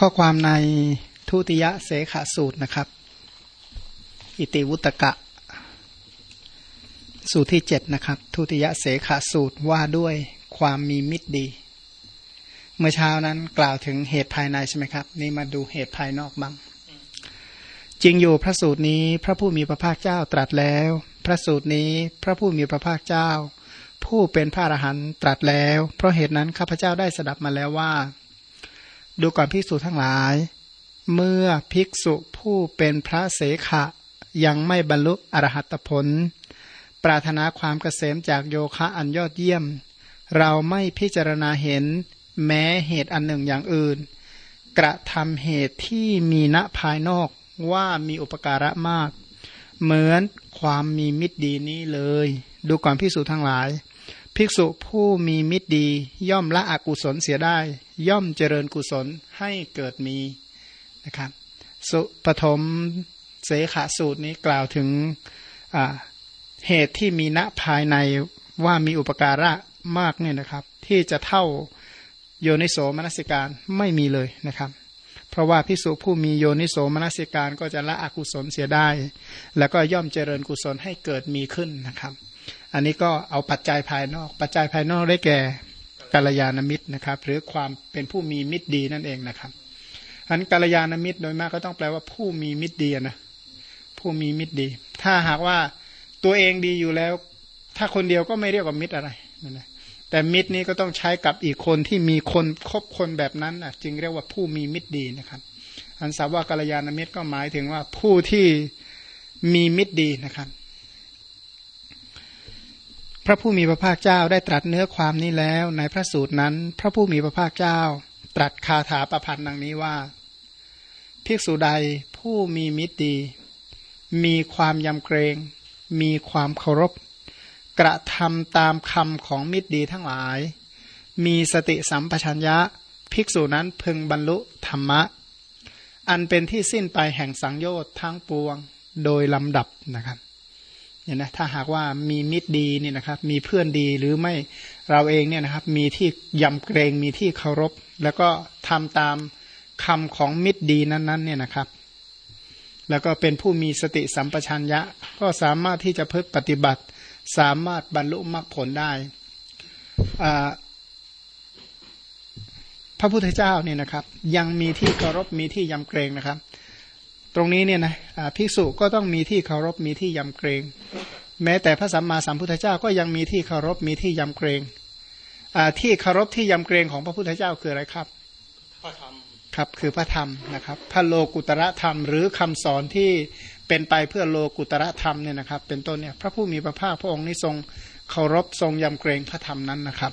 ข้อความในทุติยเสขาสูตรนะครับ อิติวุตกะ สูตรที่เจ็ดนะครับทุติยเสขาสูตรว่าด้วยความมีมิตรดี เมื่อเช้านั้นกล่าวถึงเหตุภายในใช่ไหมครับ นี่มาดูเหตุภายนอกบ้าง จริงอยู่พระสูตรนี้พระผู้มีพระภาคเจ้าตรัสแล้ว พระสูตรนี้พระผู้มีพระภาคเจ้า ผู้เป็นพระอรหันต์ตรัสแล้ว เพราะเหตุนั้นข้าพเจ้าได้สดับมาแล้วว่า ดูก่อนภิกษุทั้งหลาย เมื่อภิกษุผู้เป็นพระเสขะ ยังไม่บรรลุอรหัตผล ปรารถนาความเกษมจากโยคะอันยอดเยี่ยม เราไม่พิจารณาเห็นแม้เหตุอันหนึ่งอย่างอื่น กระทำเหตุที่มีณภายนอกว่ามีอุปการะมาก เหมือนความมีมิตรดีนี้เลย ดูก่อนภิกษุทั้งหลาย ภิกษุผู้มีมิตรดี ย่อมละอกุศลเสียได้ ย่อมเจริญกุศลให้เกิดมีนะครับ สุปฐมเสขาสูตรนี้กล่าวถึงเหตุที่มีณภายในว่ามีอุปการะมากเนี่ยนะครับ ที่จะเท่าโยนิโสมนสิการไม่มีเลยนะครับ เพราะว่าพิสุผู้มีโยนิโสมนสิการก็จะละอกุศลเสียได้ แล้วก็ย่อมเจริญกุศลให้เกิดมีขึ้นนะครับ อันนี้ก็เอาปัจจัยภายนอก ปัจจัยภายนอกได้แก่กัลยาณมิตรนะครับ หรือความเป็นผู้มีมิตรดีนั่นเองนะครับอันกัลยาณมิตรโดยมากก็ต้องแปลว่าผู้มีมิตรดีนะผู้มีมิตรดี ถ้าหากว่าตัวเองดีอยู่แล้ว ถ้าคนเดียวก็ไม่เรียกว่ามิตรอะไรนั่นแหละแต่มิตรนี้ก็ต้องใช้กับอีกคนที่มีคนคบคนแบบนั้นอะ จึงเรียกว่าผู้มีมิตรดีนะครับ อันสาวว่ากัลยาณมิตรก็หมายถึงว่าผู้ที่มีมิตรดีนะครับ พระผู้มีพระภาคเจ้าได้ตรัสเนื้อความนี้แล้ว ในพระสูตรนั้น พระผู้มีพระภาคเจ้า ตรัสคาถาประพันธ์ดังนี้ว่า ภิกษุใดผู้มีมิตรดี มีความยำเกรง มีความเคารพ กระทำตามคำของมิตรดีทั้งหลาย มีสติสัมปชัญญะ ภิกษุนั้นพึงบรรลุธรรมะ อันเป็นที่สิ้นไปแห่งสังโยชน์ทั้งปวงโดยลำดับนะครับ เนี่ยนะถ้าหากว่ามีมิตรดีเนี่ยนะครับ มีเพื่อนดีหรือไม่เราเองเนี่ยนะครับ มีที่ยำเกรงมีที่เคารพ แล้วก็ทำตามคำของมิตรดีนั้นๆ เนี่ยนะครับ แล้วก็เป็นผู้มีสติสัมปชัญญะ ก็สามารถที่จะพึ่ปฏิบัติ สามารถบรรลุมรรคผลได้พระพุทธเจ้าเนี่ยนะครับ ยังมีที่เคารพมีที่ยำเกรงนะครับ ตรงนี้เนี่ยนะภิกษุก็ต้องมีที่เคารพมีที่ยำเกรง แม้แต่พระสัมมาสัมพุทธเจ้าก็ยังมีที่เคารพมีที่ยำเกรงที่เคารพที่ยำเกรงของพระพุทธเจ้าคืออะไรครับพระธรรมครับคือพระธรรมนะครับพระโลกุตระธรรม หรือคำสอนที่เป็นไปเพื่อโลกุตระธรรมเนี่ยนะครับ เป็นต้นเนี่ยพระผู้มีพระภาคพระองค์นี้ทรงเคารพทรงยำเกรงพระธรรมนั้นนะครับ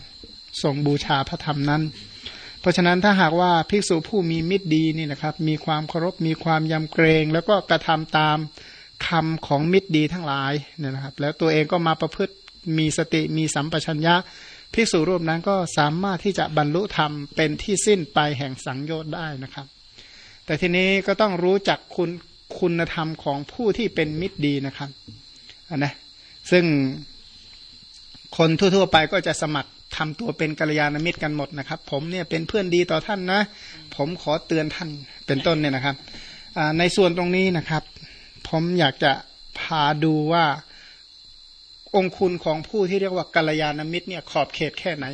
ทรงบูชาพระธรรมนั้น เพราะฉะนั้นถ้าหากว่าภิกษุผู้มีมิตรดีนี่นะครับ มีความเคารพมีความยำเกรง แล้วก็กระทำตามคำของมิตรดีทั้งหลายเนี่ยนะครับ แล้วตัวเองก็มาประพฤติมีสติมีสัมปชัญญะภิกษุรูปนั้นก็สามารถที่จะบรรลุธรรมเป็นที่สิ้นไปแห่งสังโยชน์ได้นะครับ แต่ทีนี้ก็ต้องรู้จักคุณคุณธรรมของผู้ที่เป็นมิตรดีนะครับนนะซึ่งคนทั่วๆไปก็จะสมัคร ทำตัวเป็นกัลยาณมิตรกันหมดนะครับ ผมเนี่ยเป็นเพื่อนดีต่อท่านนะ ผมขอเตือนท่านเป็นต้นเนี่ยนะครับในส่วนตรงนี้นะครับ ผมอยากจะพาดูว่าองคุณของผู้ที่เรียกว่ากัลยาณมิตรเนี่ยขอบเขตแค่ไหน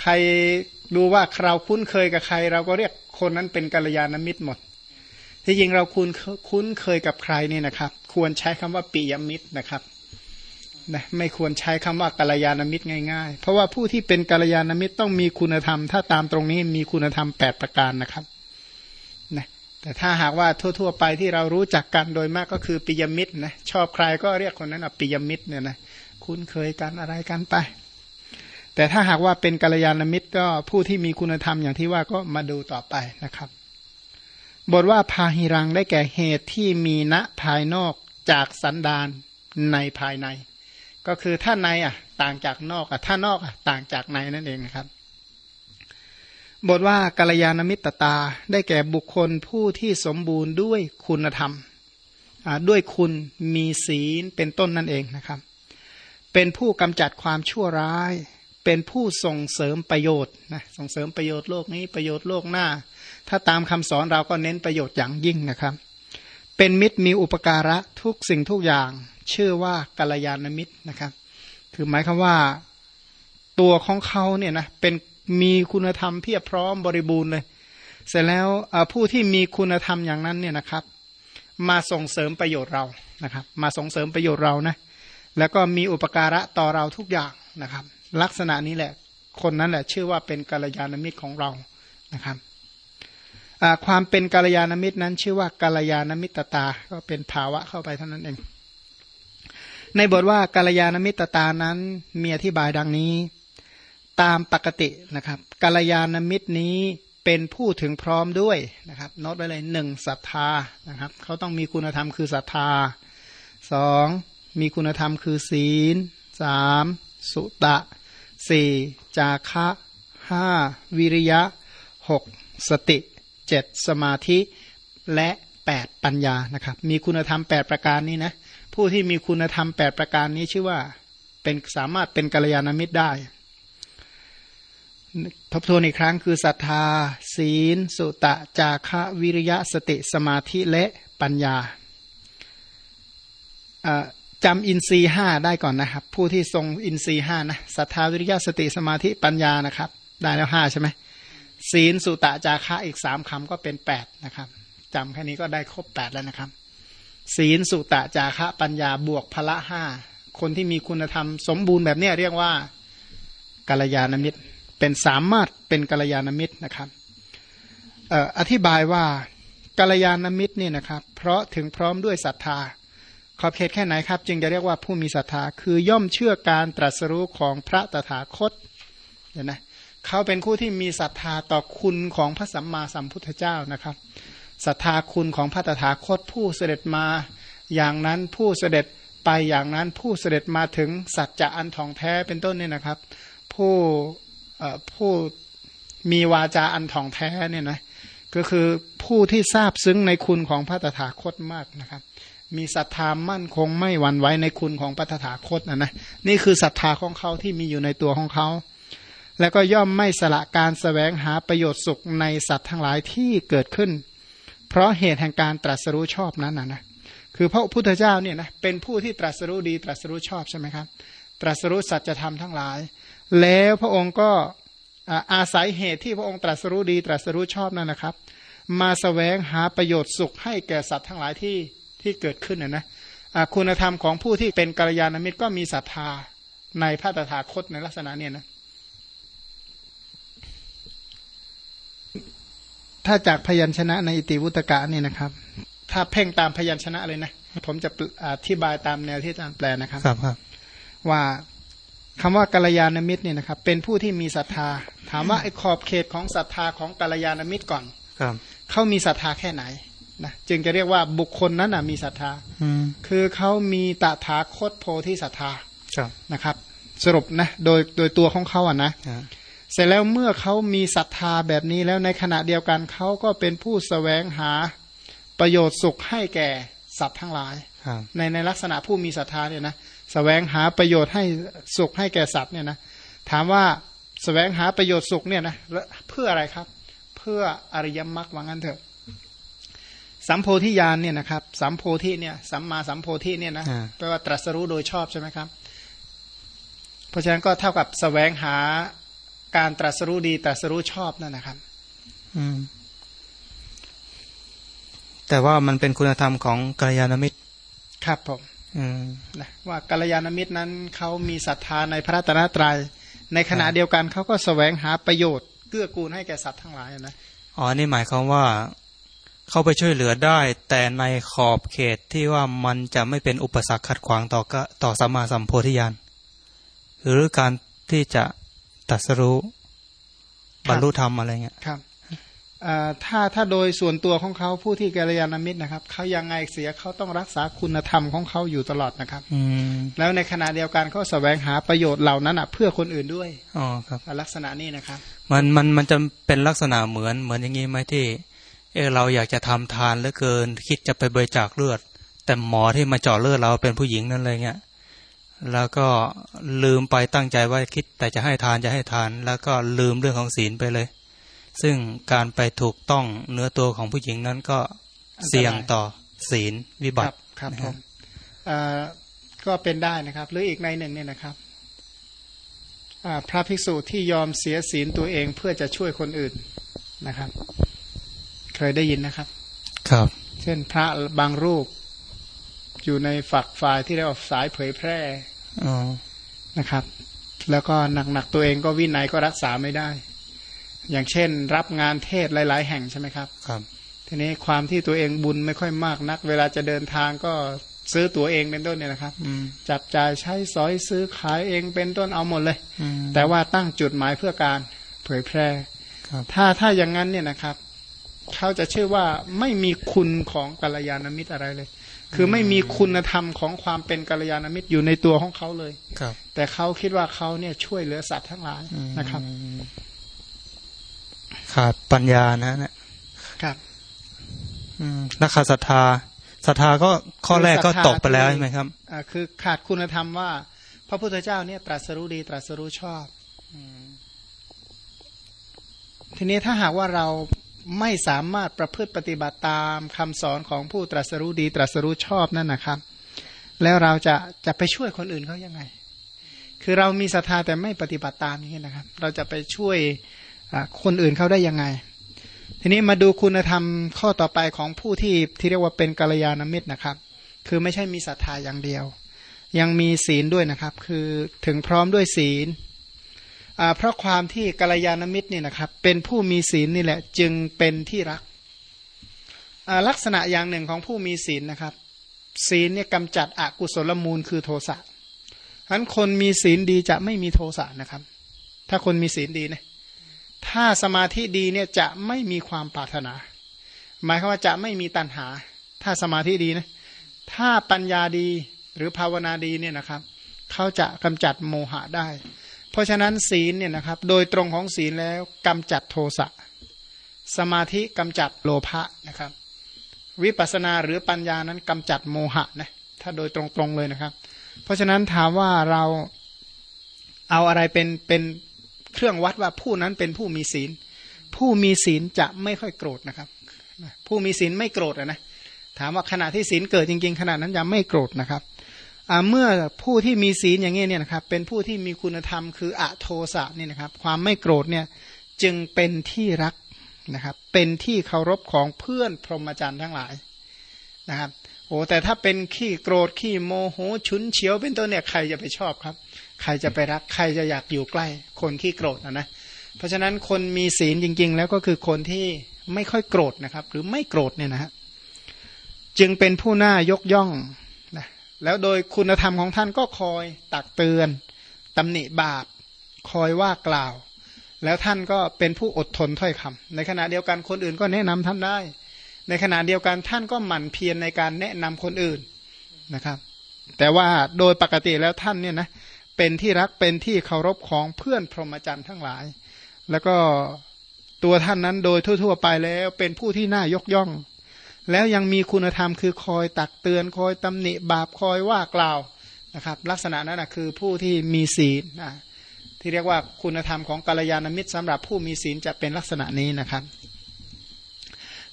ใครดูว่าเราคุ้นเคยกับใคร เราก็เรียกคนนั้นเป็นกัลยาณมิตรหมด ที่จริงเราคุ้นคุ้นเคยกับใครเนี่ยนะครับ ควรใช้คำว่าปิยมิตรนะครับ นะไม่ควรใช้คำว่ากัลยาณมิตรง่ายๆ เพราะว่าผู้ที่เป็นกัลยาณมิตรต้องมีคุณธรรม ถ้าตามตรงนี้มีคุณธรรมแปดประการนะครับนะแต่ถ้าหากว่าทั่ว ๆ ไปที่เรารู้จักกันโดยมากก็คือปิยมิตรนะชอบใครก็เรียกคนนั้นว่าปิยมิตรเนี่ยนะคุ้นเคยกันอะไรกันไป แต่ถ้าหากว่าเป็นกัลยาณมิตรก็ผู้ที่มีคุณธรรมอย่างที่ว่าก็มาดูต่อไปนะครับ บทว่าพาหิรังได้แก่เหตุที่มีณภายนอกจากสันดานในภายใน ก็คือถ้าในอะ ต่างจากนอกอะถ้านอกอะต่างจากในนั่นเองนะครับ บทว่ากัลยาณมิตรตาได้แก่บุคคลผู้ที่สมบูรณ์ด้วยคุณธรรมด้วยคุณมีศีลเป็นต้นนั่นเองนะครับ เป็นผู้กำจัดความชั่วร้าย เป็นผู้ส่งเสริมประโยชน์นะส่งเสริมประโยชน์โลกนี้ประโยชน์โลกหน้า ถ้าตามคำสอนเราก็เน้นประโยชน์อย่างยิ่งนะครับ เป็นมิตรมีอุปการะทุกสิ่งทุกอย่าง ชื่อว่ากัลยาณมิตรนะครับ คือหมายความว่าตัวของเขาเนี่ยนะเป็นมีคุณธรรมเพียบพร้อมบริบูรณ์เลย เสร็จแล้วผู้ที่มีคุณธรรมอย่างนั้นเนี่ยนะครับ มาส่งเสริมประโยชน์เรานะครับ มาส่งเสริมประโยชน์เรานะแล้วก็มีอุปการะต่อเราทุกอย่างนะครับ ลักษณะนี้แหละคนนั้นแหละชื่อว่าเป็นกัลยาณมิตรของเรานะครับความเป็นกัลยาณมิตรนั้น ชื่อว่ากัลยาณมิตรตา ก็เป็นภาวะเข้าไปเท่านั้นเอง ในบทว่ากัลยาณมิตรตานั้นมีอธิบายดังนี้ ตามปกตินะครับกัลยาณมิตรนี้เป็นผู้ถึงพร้อมด้วยนะครับโน้ตไว้เลยหนึ่งศรัทธานะครับเขาต้องมีคุณธรรมคือศรัทธาสองมีคุณธรรมคือศีลสามสุตะสี่จาคะห้าวิริยะหกสติเจ็ดสมาธิและแปดปัญญานะครับ มีคุณธรรมแปดประการนี้นะ ผู้ที่มีคุณธรรมแปดประการนี้ชื่อว่าเป็นสามารถเป็นกัลยาณมิตรได้ ทบทวนอีกครั้งคือศรัทธา ศีล สุตะ จาคะวิริยะสติสมาธิและปัญญาจำอินทรีห้าได้ก่อนนะครับ ผู้ที่ทรงอินทรีห้านะศรัทธาวิริยะสติสมาธิปัญญานะครับ ได้แล้วห้าใช่ไหมศีลสุตะจาคะอีกสามคำก็เป็นแปดนะครับจำแค่นี้ก็ได้ครบแปดแล้วนะครับ ศีลสุตะจาคะปัญญาบวกพละห้าคนที่มีคุณธรรมสมบูรณ์แบบนี้เรียกว่ากัลยาณมิตร เป็นสามารถเป็นกัลยาณมิตรนะครับอธิบายว่ากัลยาณมิตรนี่นะครับ เพราะถึงพร้อมด้วยศรัทธา ขอบเขตแค่ไหนครับ จึงจะเรียกว่าผู้มีศรัทธา คือย่อมเชื่อการตรัสรู้ของพระตถาคตเห็นไหมเขาเป็นผู้ที่มีศรัทธาต่อคุณของพระสัมมาสัมพุทธเจ้านะครับ ศรัทธาคุณของพระตถาคตผู้เสด็จมา อย่างนั้นผู้เสด็จไปอย่างนั้นผู้เสด็จมาถึงสัจจะอันทองแท้เป็นต้นเนี่ยนะครับ ผู้ผู้มีวาจาอันทองแท้เนี่ยนะก็คือผู้ที่ทราบซึ้งในคุณของพระตถาคตมากนะครับ มีศรัทธามั่นคงไม่หวั่นไหวในคุณของพระตถาคตนะนะนี่คือศรัทธาของเขาที่มีอยู่ในตัวของเขา แล้วก็ย่อมไม่สละการสแสวงหาประโยชน์สุขในสัตว์ทั้งหลายที่เกิดขึ้น เพราะเหตุแห่งการตรัสรู้ชอบนั้นนะนะคือพระพุทธเจ้าเนี่ยนะเป็นผู้ที่ตรัสรู้ดีตรัสรู้ชอบใช่ไหมครับ ตรัสรู้สัจธรรมทั้งหลาย แล้วพระองค์ก็อาศัยเหตุที่พระองค์ตรัสรู้ดีตรัสรู้ชอบนั่นนะครับ มาสแสวงหาประโยชน์สุขให้แก่สัตว์ทั้งหลายที่ที่เกิดขึ้นนะนะคุณธรรมของผู้ที่เป็นกัลยาณมิตรก็มีศรัทธาในพระตถาคตในลักษณะเนี่ยนะ ถ้าจากพยัญชนะในอิติวุตกะเนี่ยนะครับ ถ้าเพ่งตามพยัญชนะเลยนะ ผมจะอธิบายตามแนวที่อาจารย์แปลนะครับครับครับว่าคำว่ากัลยาณมิตรเนี่ยนะครับ เป็นผู้ที่มีศรัทธา ถามว่าไอ้ขอบเขตของศรัทธาของกัลยาณมิตรก่อนครับเขามีศรัทธาแค่ไหนนะจึงจะเรียกว่าบุคคลนั้นมีศรัทธาคือเขามีตถาคตโพธิศรัทธานะครับ สรุปนะโดยโดยตัวของเขาอะนะ เสร็จแล้วเมื่อเขามีศรัทธาแบบนี้แล้วในขณะเดียวกันเขาก็เป็นผู้สแสวงหาประโยชน์สุขให้แก่สัตว์ทั้งหลายในในลักษณะผู้มีศรัทธาเนี่ยนะแสวงหาประโยชน์ให้สุขให้แก่สัตว์เนี่ยนะถามว่าสแสวงหาประโยชน์สุขเนี่ยนะเพื่ออะไรครับ เพื่ออริยมรรคว่างั้นเถอะสัมโพธิญาณเนี่ยนะครับสัมโพธิเนี่ยสัมมาสัมโพธิเนี่ยนะแปลว่าตรัสรู้โดยชอบใช่ไหมครับ เพราะฉะนั้นก็เท่ากับสแสวงหา การตรัสรู้ดีตรัสรู้ชอบนั่นนะครับ อืม แต่ว่ามันเป็นคุณธรรมของกัลยาณมิตร ครับผมนะว่ากัลยาณมิตรนั้นเขามีศรัทธาในพระตนตรยัยในขณะเดียวกันเขาก็สแสวงหาประโยชน์เกื้อกูลให้แก่สัตว์ทั้งหลายนะอ๋อนี่หมายความว่าเขาไปช่วยเหลือได้ แต่ในขอบเขตที่ว่ามันจะไม่เป็นอุปสรรคขัดขวางต่อก็ต่อสัมมาสัมโพธิญาณหรือการที่จะ ตัดสรู้บรรลุธรรมอะไรเงี้ยครับถ้าถ้าโดยส่วนตัวของเขาผู้ที่กัลยาณมิตรนะครับเขายังไงเสียเขาต้องรักษาคุณธรรมของเขาอยู่ตลอดนะครับแล้วในขณะเดียวกันเขาแสวงหาประโยชน์เหล่านั้นอะเพื่อคนอื่นด้วยอ๋อครับลักษณะนี้นะครับ มันมันมันจะเป็นลักษณะเหมือนเหมือนอย่างนี้ไหมที่ เออเราอยากจะทำทานเหลือเกิน คิดจะไปบริจาคเลือด แต่หมอที่มาเจาะเลือดเราเป็นผู้หญิงนั่นเลยเงี้ย แล้วก็ลืมไปตั้งใจว่าคิดแต่จะให้ทานจะให้ทาน แล้วก็ลืมเรื่องของศีลไปเลย ซึ่งการไปถูกต้องเนื้อตัวของผู้หญิงนั้นก็เสี่ยงต่อศีลวิบัครัติบครับผมเอ่อก็เป็นได้นะครับ หรืออีกในหนึ่งเนี่ยนะครับอ่าพระภิกษุที่ยอมเสียศีลตัวเองเพื่อจะช่วยคนอื่นนะครับ เคยได้ยินนะครับ ครับ เช่นพระบางรูป อยู่ในฝักฝ่ายที่เรียกว่าสายเผยแพร่อ๋อนะครับ แล้วก็หนักๆตัวเองก็วินัยก็รักษาไม่ได้ อย่างเช่น รับงานเทศหลาย ๆ แห่งใช่ไหมครับ ครับ ทีนี้ความที่ตัวเองบุญไม่ค่อยมากนัก เวลาจะเดินทางก็ซื้อตั๋วเองเป็นต้นเนี่ยนะครับอืมจับจ่ายใช้สอยซื้อขายเองเป็นต้นเอาหมดเลยอืมแต่ว่าตั้งจุดหมายเพื่อการเผยแพร่ครับถ้าถ้าอย่างนั้นเนี่ยนะครับ เขาจะชื่อว่าไม่มีคุณของกัลยาณมิตรอะไรเลย คือไม่มีคุณธรรมของความเป็นกัลยาณมิตรอยู่ในตัวของเขาเลยครับ แต่เขาคิดว่าเขาเนี่ยช่วยเหลือสัตว์ทั้งหลายอืมนะครับ ขาดปัญญานะเนี่ยครับอืมนักขาดศรัทธาศรัทธาก็ข้อแรกก็ตกไปแล้วใช่ไหมครับอ่าคือขาดคุณธรรมว่า พระพุทธเจ้าเนี่ยตรัสรู้ดีตรัสรู้ชอบทีนี้ถ้าหากว่าเรา ไม่สามารถประพฤติปฏิบัติตามคำสอนของผู้ตรัสรู้ดีตรัสรู้ชอบนั่นนะครับ แล้วเราจะจะไปช่วยคนอื่นเขายังไง คือเรามีศรัทธาแต่ไม่ปฏิบัติตามอย่างนี้นะครับ เราจะไปช่วยคนอื่นเขาได้ยังไง ทีนี้มาดูคุณธรรมข้อต่อไปของผู้ที่ที่เรียกว่าเป็นกัลยาณมิตรนะครับ คือไม่ใช่มีศรัทธาอย่างเดียว ยังมีศีลด้วยนะครับ คือถึงพร้อมด้วยศีล เพราะความที่กัลยาณมิตรเนี่ยนะครับเป็นผู้มีศีลนี่แหละจึงเป็นที่รัก ลักษณะอย่างหนึ่งของผู้มีศีลนะครับ ศีลเนี่ยกำจัดอกุศลมูลคือโทสะฉะนั้นคนมีศีลดีจะไม่มีโทสะนะครับ ถ้าคนมีศีลดีนะถ้าสมาธิดีเนี่ยจะไม่มีความปรารถนา หมายความว่าจะไม่มีตัณหา ถ้าสมาธิดีนะถ้าปัญญาดีหรือภาวนาดีเนี่ยนะครับ เขาจะกำจัดโมหะได้ เพราะฉะนั้นศีลเนี่ยนะครับโดยตรงของศีลแล้วกำจัดโทสะสมาธิกำจัดโลภะนะครับ วิปัสสนาหรือปัญญานั้นกำจัดโมหะนะถ้าโดยตรงๆเลยนะครับ เพราะฉะนั้นถามว่าเราเอาอะไรเป็นเป็นเครื่องวัดว่าผู้นั้นเป็นผู้มีศีล ผู้มีศีลจะไม่ค่อยโกรธนะครับ ผู้มีศีลไม่โกรธนะถามว่าขณะที่ศีลเกิดจริง ๆ ขณะนั้นยังไม่โกรธนะครับ เมื่อผู้ที่มีศีลอย่างนี้เนี่ยนะครับเป็นผู้ที่มีคุณธรรมคืออะโทสะนี่นะครับ ความไม่โกรธเนี่ยจึงเป็นที่รักนะครับ เป็นที่เคารพของเพื่อนพรหมจรรย์ทั้งหลายนะครับโอ้แต่ถ้าเป็นขี้โกรธขี้โมโหฉุนเฉียวเป็นต้นเนี่ยใครจะไปชอบครับ ใครจะไปรักใครจะอยากอยู่ใกล้ คนขี้โกรธนะนะเพราะฉะนั้นคนมีศีลจริง ๆ แล้วก็คือคนที่ไม่ค่อยโกรธนะครับ หรือไม่โกรธเนี่ยนะฮะจึงเป็นผู้น่ายกย่อง แล้วโดยคุณธรรมของท่านก็คอยตักเตือนตำหนิบาป คอยว่ากล่าว แล้วท่านก็เป็นผู้อดทนถ้อยคำในขณะเดียวกันคนอื่นก็แนะนำท่านได้ ในขณะเดียวกันท่านก็หมั่นเพียรในการแนะนำคนอื่นนะครับ แต่ว่าโดยปกติแล้วท่านเนี่ยนะเป็นที่รักเป็นที่เคารพของเพื่อนพรหมจรรย์ทั้งหลาย แล้วก็ตัวท่านนั้นโดยทั่ว ๆ ไปแล้วเป็นผู้ที่น่ายกย่อง แล้วยังมีคุณธรรมคือคอยตักเตือนคอยตำหนิบาปคอยว่ากล่าวนะครับ ลักษณะนั้นนะคือผู้ที่มีศีลนะที่เรียกว่าคุณธรรมของกัลยาณมิตรสำหรับผู้มีศีลจะเป็นลักษณะนี้นะครับ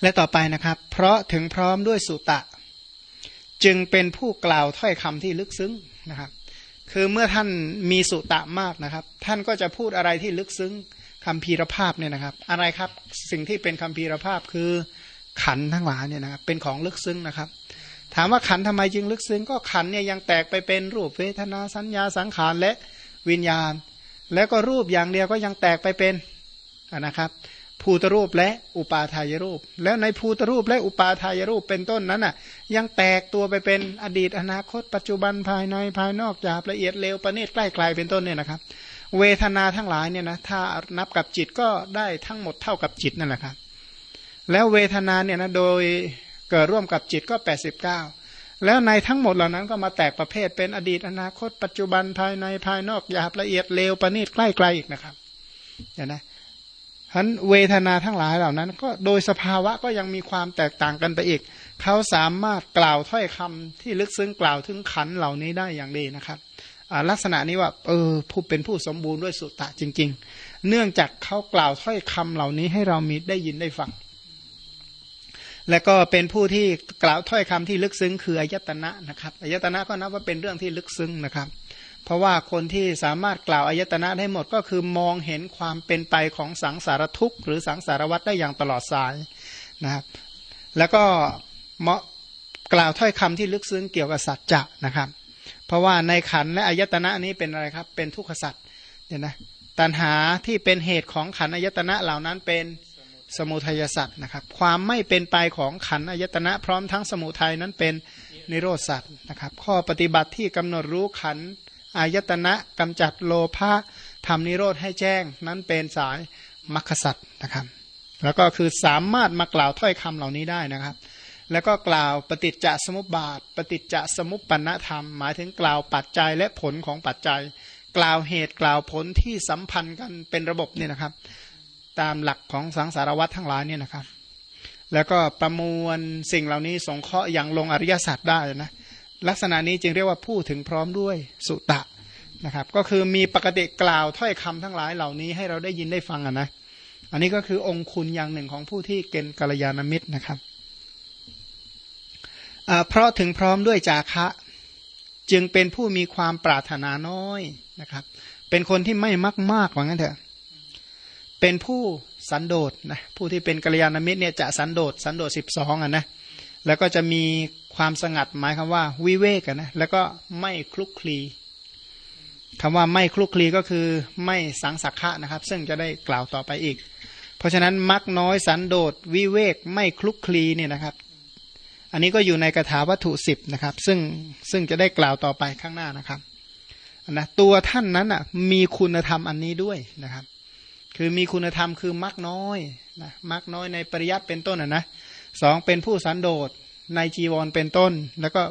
และต่อไปนะครับ เพราะถึงพร้อมด้วยสุตะ จึงเป็นผู้กล่าวถ้อยคำที่ลึกซึ้งนะครับ คือเมื่อท่านมีสุตะมากนะครับ ท่านก็จะพูดอะไรที่ลึกซึ้งคำพีรภาพเนี่ยนะครับ อะไรครับสิ่งที่เป็นคำพีรภาพคือ ขันทั้งหลายเนี่ยนะครับเป็นของลึกซึ้งนะครับ ถามว่าขันธ์ทำไมจึงลึกซึ้ง ก็ขันเนี่ยยังแตกไปเป็นรูปเวทนาสัญญาสังขารและวิญญาณ แล้วก็รูปอย่างเดียวก็ยังแตกไปเป็นนะครับภูตรูปและอุปาทายรูป แล้วในภูตรูปและอุปาทายรูปเป็นต้นนั้นน่ะ ยังแตกตัวไปเป็นอดีตอนาคต ปัจจุบันภายในภายนอกหยาบละเอียดเร็วประณีตใกล้ไกลเป็นต้นเนี่ยนะครับ เวทนาทั้งหลายเนี่ยนะถ้านับกับจิตก็ได้ทั้งหมดเท่ากับจิตนั่นแหละครับ แล้วเวทนาเนี่ยนะโดยเกิดร่วมกับจิตก็ 89 แล้วในทั้งหมดเหล่านั้นก็มาแตกประเภทเป็นอดีตอนาคต ปัจจุบันภายในภายนอกหยาบละเอียดเร็วประณีตใกล้ไกลอีกนะครับเห็นไหมฉะนั้นเวทนาทั้งหลายเหล่านั้น ก็โดยสภาวะก็ยังมีความแตกต่างกันไปอีก เขาสามารถกล่าวถ้อยคำที่ลึกซึ้งกล่าวถึงขันเหล่านี้ได้อย่างดีนะครับลักษณะนี้ว่าเออผู้เป็นผู้สมบูรณ์ด้วยสุตตะจริง ๆ เนื่องจากเขากล่าวถ้อยคำเหล่านี้ให้เรามีได้ยินได้ฟัง และก็เป็นผู้ที่กล่าวถ้อยคำที่ลึกซึ้งคืออายตนะนะครับอายตนะก็นับว่าเป็นเรื่องที่ลึกซึ้งนะครับ เพราะว่าคนที่สามารถกล่าวอายตนะได้หมดก็คือมองเห็นความเป็นไปของสังสารทุกข์หรือสังสารวัฏได้อย่างตลอดสายนะครับ แล้วก็เหมาะกล่าวถ้อยคำที่ลึกซึ้งเกี่ยวกับสัจจะนะครับ เพราะว่าในขันและอายตนะนี้เป็นอะไรครับ เป็นทุกขสัจเนี่ยนะตัณหาที่เป็นเหตุของขันอายตนะเหล่านั้นเป็น สมุทัยสัตว์นะครับ ความไม่เป็นไปของขันอายตนะพร้อมทั้งสมุทัยนั้นเป็นนิโรธสัตว์นะครับ ข้อปฏิบัติที่กำหนดรู้ขันอายตนะกำจัดโลภะทำนิโรธให้แจ้งนั้นเป็นสายมรรคสัตว์นะครับ แล้วก็คือสามารถมากล่าวถ้อยคำเหล่านี้ได้นะครับ แล้วก็กล่าวปฏิจจสมุปบาท ปฏิจจสมุปปนธรรม หมายถึงกล่าวปัจจัยและผลของปัจจัย กล่าวเหตุกล่าวผลที่สัมพันธ์กันเป็นระบบเนี่ยนะครับ ตามหลักของสังสารวัตรทั้งหลายเนี่ยนะครับ แล้วก็ประมวลสิ่งเหล่านี้สงเคราะห์อย่างลงอริยศาสัจได้นะลักษณะนี้จึงเรียกว่าผู้ถึงพร้อมด้วยสุตะนะครับ ก็คือมีปกติกล่าวถ้อยคำทั้งหลายเหล่านี้ให้เราได้ยินได้ฟังอะนะอันนี้ก็คือองคุณอย่างหนึ่งของผู้ที่เกณฑ์กัลยาณมิตรนะครับเพราะถึงพร้อมด้วยจาคะจึงเป็นผู้มีความปรารถนาน้อยนะครับ เป็นคนที่ไม่มากมากว่างั้นเถอะ เป็นผู้สันโดษนะผู้ที่เป็นกัลยาณมิตรเนี่ยจะสันโดษสันโดษสิบสองอะนะแล้วก็จะมีความสงัดหมายคำว่าวิเวกนะแล้วก็ไม่คลุกคลีคำว่าไม่คลุกคลีก็คือไม่สังสักขะนะครับ ซึ่งจะได้กล่าวต่อไปอีก เพราะฉะนั้นมักน้อยสันโดษวิเวกไม่คลุกคลีเนี่ยนะครับ อันนี้ก็อยู่ในกถาวัตถุสิบนะครับ ซึ่งซึ่งจะได้กล่าวต่อไปข้างหน้านะครับนะตัวท่านนั้นอะมีคุณธรรมอันนี้ด้วยนะครับ คือมีคุณธรรมคือมักน้อยนะมักน้อยในปริยัติเป็นต้นอะนะสองเป็นผู้สันโดษในจีวรเป็นต้น แล้วก็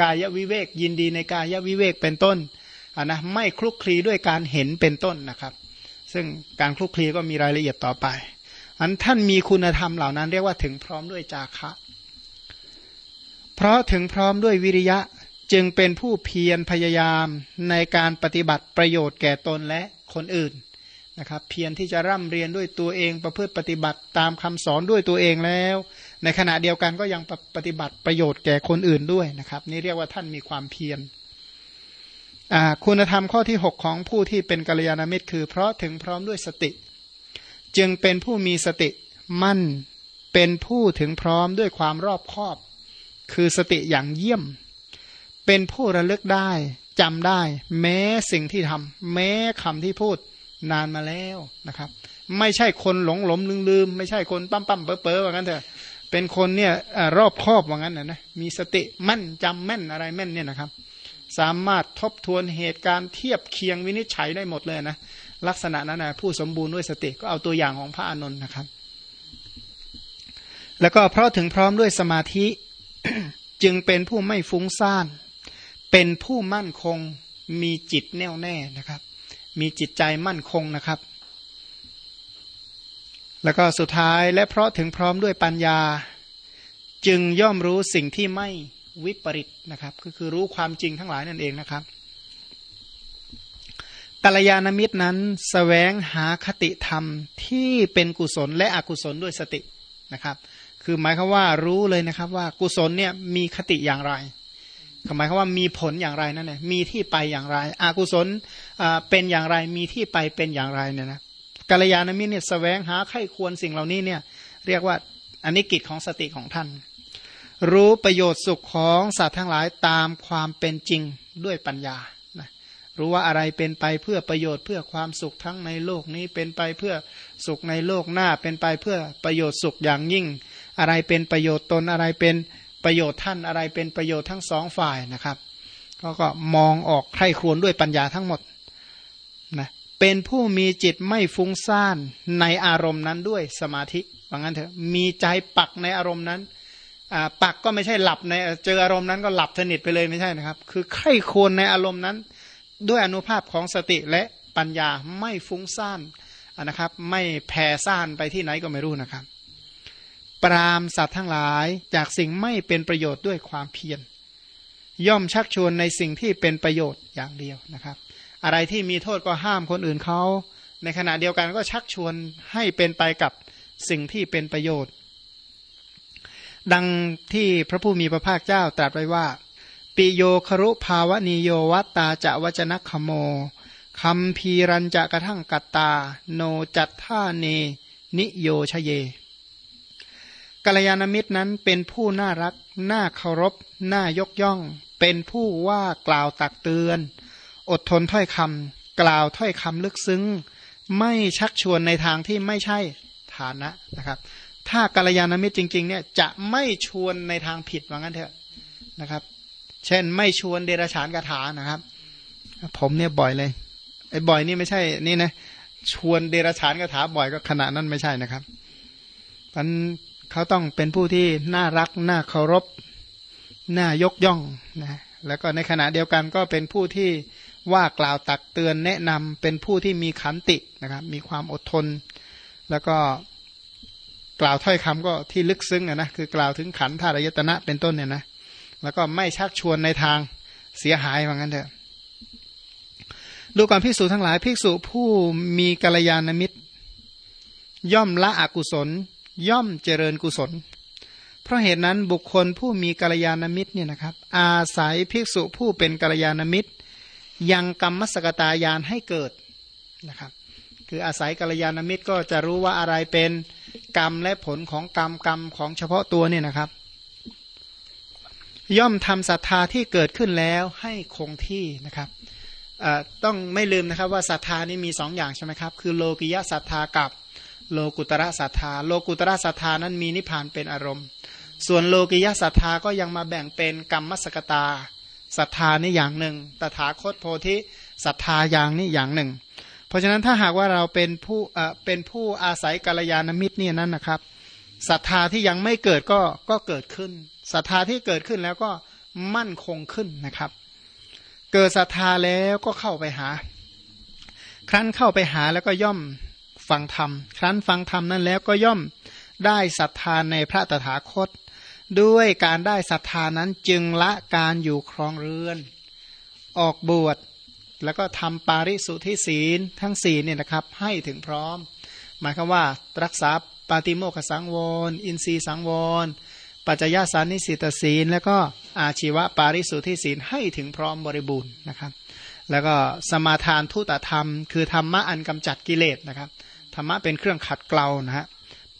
กายวิเวกยินดีในกายวิเวกเป็นต้นอะนะไม่คลุกคลีด้วยการเห็นเป็นต้นนะครับ ซึ่งการคลุกคลีก็มีรายละเอียดต่อไป อันท่านมีคุณธรรมเหล่านั้นเรียกว่าถึงพร้อมด้วยจาคะ เพราะถึงพร้อมด้วยวิริยะจึงเป็นผู้เพียรพยายามในการปฏิบัติประโยชน์แก่ตนและคนอื่น นะครับเพียรที่จะร่ำเรียนด้วยตัวเองประพฤติปฏิบัติตามคำสอนด้วยตัวเองแล้ว ในขณะเดียวกันก็ยังปฏิบัติประโยชน์แก่คนอื่นด้วยนะครับ นี่เรียกว่าท่านมีความเพียรคุณธรรมข้อที่ 6 ของผู้ที่เป็นกัลยาณมิตรคือ เพราะถึงพร้อมด้วยสติ จึงเป็นผู้มีสติมั่นเป็นผู้ถึงพร้อมด้วยความรอบคอบ คือสติอย่างเยี่ยม เป็นผู้ระลึกได้จำได้ แม้สิ่งที่ทำแม้คำที่พูด นานมาแล้วนะครับ ไม่ใช่คนหลงหลมลืมลืมไม่ใช่คนปั้มปั้มเป๋อเป๋อว่างั้นเถอะเป็นคนเนี่ยรอบครอบว่างั้นนะนะมีสติมั่นจำแม่นอะไรแม่นเนี่ยนะครับ สามารถทบทวนเหตุการณ์เทียบเคียงวินิจฉัยได้หมดเลยนะลักษณะนั้นนะผู้สมบูรณ์ด้วยสติก็เอาตัวอย่างของพระอานนท์นะครับ แล้วก็เพราะถึงพร้อมด้วยสมาธิจึงเป็นผู้ไม่ฟุ้งซ่าน เป็นผู้มั่นคงมีจิตแน่วแน่นะครับ มีจิตใจมั่นคงนะครับ แล้วก็สุดท้ายและเพราะถึงพร้อมด้วยปัญญา จึงย่อมรู้สิ่งที่ไม่วิปริตนะครับ ก็คือรู้ความจริงทั้งหลายนั่นเองนะครับกัลยาณมิตรนั้นสแสวงหาคติธรรมที่เป็นกุศลและอกุศลด้วยสตินะครับ คือหมายคือว่ารู้เลยนะครับว่ากุศลเนี่ยมีคติอย่างไร หมายคือว่ามีผลอย่างไรนั่นแหละมีที่ไปอย่างไร อากุศลเป็นอย่างไรมีที่ไปเป็นอย่างไรเนี่ยนะกัลยาณมิตรเนี่ยสแสวงหาไข้ควรสิ่งเหล่านี้เนี่ยเรียกว่าอันนี้กิจของสติของท่าน รู้ประโยชน์สุขของสัตว์ทั้งหลายตามความเป็นจริงด้วยปัญญารู้ว่าอะไรเป็นไปเพื่อประโยชน์เพื่อความสุขทั้งในโลกนี้เป็นไปเพื่อสุขในโลกหน้าเป็นไปเพื่อประโยชน์สุขอย่างยิ่ง อะไรเป็นประโยชน์ตนอะไรเป็น ประโยชน์ท่านอะไรเป็นประโยชน์ทั้งสองฝ่ายนะครับเขาก็มองออกใคร่ครวญด้วยปัญญาทั้งหมดนะเป็นผู้มีจิตไม่ฟุ้งซ่านในอารมณ์นั้นด้วยสมาธิว่างั้นเถอะมีใจปักในอารมณ์นั้นปักก็ไม่ใช่หลับในเจออารมณ์นั้นก็หลับสนิทไปเลยไม่ใช่นะครับ คือใคร่ครวญในอารมณ์นั้น ด้วยอนุภาพของสติและปัญญาไม่ฟุ้งซ่านนะครับ ไม่แผ่ซ่านไปที่ไหนก็ไม่รู้นะครับ ปรามสัตว์ทั้งหลายจากสิ่งไม่เป็นประโยชน์ด้วยความเพียรย่อมชักชวนในสิ่งที่เป็นประโยชน์อย่างเดียวนะครับ อะไรที่มีโทษก็ห้ามคนอื่นเขา ในขณะเดียวกันก็ชักชวนให้เป็นไปกับสิ่งที่เป็นประโยชน์ ดังที่พระผู้มีพระภาคเจ้าตรัสไว้ว่า ปิโยครุภาวนีโยวัตตาจะวจนะคโมคำพีรันจะกระทั่งกัตตา โนจัตท่าเน นิโยชเย กัลยาณมิตรนั้นเป็นผู้น่ารัก น่าเคารพ น่ายกย่อง เป็นผู้ว่ากล่าวตักเตือน อดทนถ้อยคำกล่าวถ้อยคำลึกซึ้ง ไม่ชักชวนในทางที่ไม่ใช่ฐานะนะครับ ถ้ากัลยาณมิตรจริงๆเนี่ยจะไม่ชวนในทางผิดว่างั้นเถอะนะครับ เช่นไม่ชวนเดรัจฉานกถานะครับ ผมเนี่ยบ่อยเลยไอ้บ่อยนี่ไม่ใช่นี่นะชวนเดรัจฉานกถาบ่อยก็ขณะนั้นไม่ใช่นะครับมัน เขาต้องเป็นผู้ที่น่ารักน่าเคารพน่ายกย่องนะแล้วก็ในขณะเดียวกันก็เป็นผู้ที่ว่ากล่าวตักเตือนแนะนำเป็นผู้ที่มีขันตินะครับ มีความอดทน แล้วก็กล่าวถ้อยคำก็ที่ลึกซึ้งนะคือกล่าวถึงขันธารยตนะเป็นต้นเนี่ยนะแล้วก็ไม่ชักชวนในทางเสียหายว่างั้นเถอะดูก่อนภิกษุทั้งหลายภิกษุผู้มีกัลยาณมิตร ย่อมละอกุศล ย่อมเจริญกุศล เพราะเหตุนั้นบุคคลผู้มีกัลยาณมิตรเนี่ยนะครับ อาศัยภิกษุผู้เป็นกัลยาณมิตร ยังกรรมสกตายานให้เกิดนะครับ คืออาศัยกัลยาณมิตรก็จะรู้ว่าอะไรเป็นกรรมและผลของกรรมกรรมของเฉพาะตัวเนี่ยนะครับ ย่อมทำศรัทธาที่เกิดขึ้นแล้วให้คงที่นะครับต้องไม่ลืมนะครับว่าศรัทธานี่มีสองอย่างใช่ไหมครับ คือโลกิยะศรัทธากับ โลกุตระศรัทธา โลกุตระศรัทธานั้นมีนิพพานเป็นอารมณ์ ส่วนโลกิยะศรัทธาก็ยังมาแบ่งเป็นกรรมสกตาศรัทธานี่อย่างหนึ่ง ตถาคตโพธิศรัทธาอย่างนี้อย่างหนึ่ง เพราะฉะนั้นถ้าหากว่าเราเป็นผู้เอ่อเป็นผู้อาศัยกัลยาณมิตรเนี่ยนั้นนะครับศรัทธาที่ยังไม่เกิดก็ก็เกิดขึ้นศรัทธาที่เกิดขึ้นแล้วก็มั่นคงขึ้นนะครับ เกิดศรัทธาแล้วก็เข้าไปหา ครั้นเข้าไปหาแล้วก็ย่อม ฟังธรรม ครั้นฟังธรรมนั้นแล้วก็ย่อมได้ศรัทธาในพระตถาคต ด้วยการได้ศรัทธานั้นจึงละการอยู่ครองเรือน ออกบวชแล้วก็ทำปาริสุทธิศีลทั้งสี่เนี่ยนะครับให้ถึงพร้อม หมายความว่ารักษาปาติโมขสังวร อินทรีสังวร ปัจจยสานิสิตศีล แล้วก็อาชีวะปาริสุทธิศีลให้ถึงพร้อมบริบูรณ์นะครับ แล้วก็สมาทานทุตธรรม คือธรรมะอันกำจัดกิเลสนะครับ รรมะเป็นเครื่องขัดเกลานะฮะ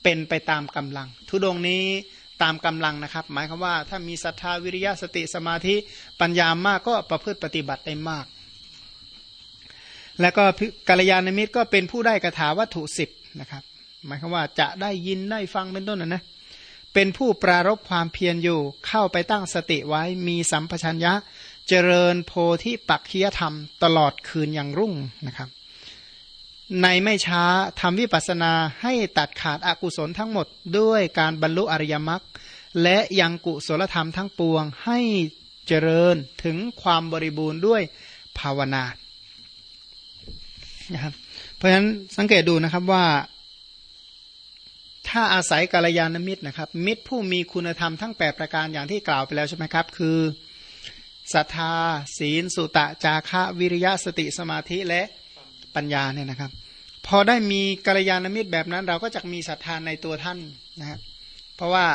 เป็นไปตามกำลัง ทุดงนี้ตามกำลังนะครับ หมายความว่าถ้ามีศรัทธาวิริยะสติสมาธิปัญญามากก็ประพฤติปฏิบัติได้มาก แล้วก็กัลยาณมิตรก็เป็นผู้ได้กระถาวัตถุสิบนะครับ หมายความว่าจะได้ยินได้ฟังเป็นต้นนะนะเป็นผู้ปรารบความเพียรอยู่เข้าไปตั้งสติไว้มีสัมปชัญญะ เจริญโพธิปักคียธรรมตลอดคืนอย่างรุ่งนะครับ ในไม่ช้าทำวิปัสนาให้ตัดขาดอากุศลทั้งหมด ด้วยการบรรลุอริยมรรคและยังกุศลธรรมทั้งปวงให้เจริญถึงความบริบูรณ์ด้วยภาวนานะครับเพราะฉะนั้นสังเกตดูนะครับว่า ถ้าอาศัยกาลยานมิตรนะครับ มิตรผู้มีคุณธรรมทั้งแปประการอย่างที่กล่าวไปแล้วใช่ไหมครับ คือศรัทธา ศีล สุตะ จาคะ วิริยะสติสมาธิและปัญญาเนี่ยนะครับ พอได้มีกัลยาณมิตรแบบนั้น เราก็จะมีศรัทธานในตัวท่านนะครับเพราะว่า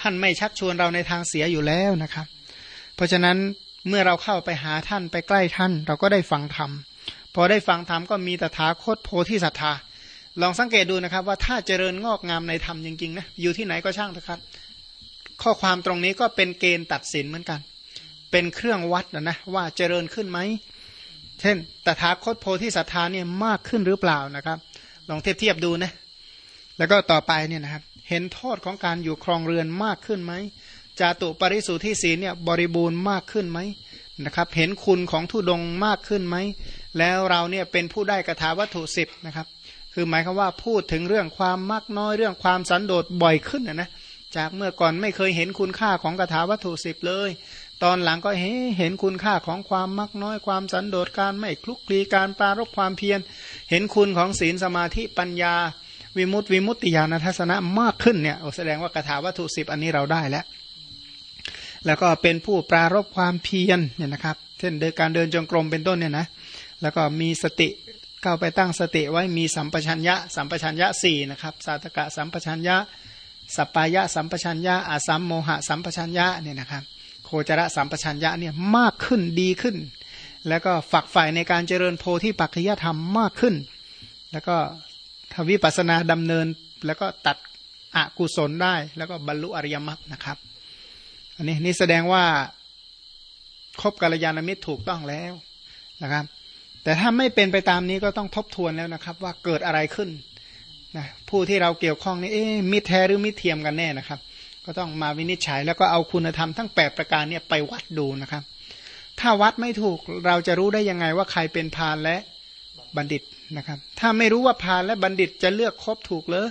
ท่านไม่ชักชวนเราในทางเสียอยู่แล้วนะครับ เพราะฉะนั้นเมื่อเราเข้าไปหาท่านไปใกล้ท่าน เราก็ได้ฟังธรรมพอได้ฟังธรรมก็มีตถาคตโพธิศรัทธา ลองสังเกตดูนะครับ ว่าถ้าเจริญงอกงามในธรรมจริงๆนะอยู่ที่ไหนก็ช่างนะครับ ข้อความตรงนี้ก็เป็นเกณฑ์ตัดสินเหมือนกัน เป็นเครื่องวัดนะนะว่าเจริญขึ้นไหม เช่น ตถาคตโพธิสัตธาเนี่ยมากขึ้นหรือเปล่านะครับ ลองเทียบเทียบดูนะ แล้วก็ต่อไปเนี่ยนะครับ เห็นโทษของการอยู่ครองเรือนมากขึ้นไหม จาตุปริสุทธิศีลเนี่ยบริบูรณ์มากขึ้นไหมนะครับ เห็นคุณของทุดงมากขึ้นไหม แล้วเราเนี่ยเป็นผู้ได้กระถาวัตถุสิบนะครับ คือหมายความว่าพูดถึงเรื่องความมากน้อยเรื่องความสันโดษบ่อยขึ้นนะนะ จากเมื่อก่อนไม่เคยเห็นคุณค่าของกระถาวัตถุสิบเลย ตอนหลังก็เห็นคุณค่าของความมักน้อยความสันโดษการไม่คลุกคลีการปรารบความเพียร เห็นคุณของศีลสมาธิปัญญา วิมุตติวิมุตติญาณทัศนะมากขึ้นเนี่ยแสดงว่ากถาวัตถุสิบอันนี้เราได้แล้ว แล้วก็เป็นผู้ปรารบความเพียรเนี่ยนะครับ เช่นเดินการเดินจงกรมเป็นต้นเนี่ยนะแล้วก็มีสติเข้าไปตั้งสติไว้มีสัมปชัญญะ สัมปชัญญะสี่นะครับสาตกะสัมปชัญญะสัปปายะสัมปชัญญะอาสัมโมหะสัมปชัญญะเนี่ยนะครับ จรสัมปชัญญะเนี่ยมากขึ้นดีขึ้น แล้วก็ฝักใฝ่ในการเจริญโพธิปัจจยธรรมมากขึ้น แล้วก็ทวิปัสนาดำเนิน แล้วก็ตัดอกุศลได้ แล้วก็บรรลุอริยมรรคนะครับ อันนี้นี่แสดงว่าคบกัลยาณมิตรถูกต้องแล้วนะครับ แต่ถ้าไม่เป็นไปตามนี้ก็ต้องทบทวนแล้วนะครับ ว่าเกิดอะไรขึ้นนะผู้ที่เราเกี่ยวข้องนี่เอ๊มิตรแท้หรือมิตรเทียมกันแน่นะครับ ก็ต้องมาวินิจฉัย แล้วก็เอาคุณธรรมทั้ง 8 ประการเนี่ยไปวัดดูนะครับ ถ้าวัดไม่ถูกเราจะรู้ได้ยังไงว่าใครเป็นพาลและบัณฑิตนะครับ ถ้าไม่รู้ว่าพาลและบัณฑิตจะเลือกคบถูกเลย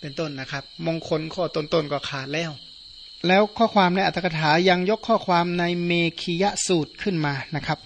เป็นต้นนะครับ มงคลข้อต้นๆก็ขาดแล้ว แล้วข้อความในอัตถกถายังยกข้อความในเมคียสูตรขึ้นมานะครับ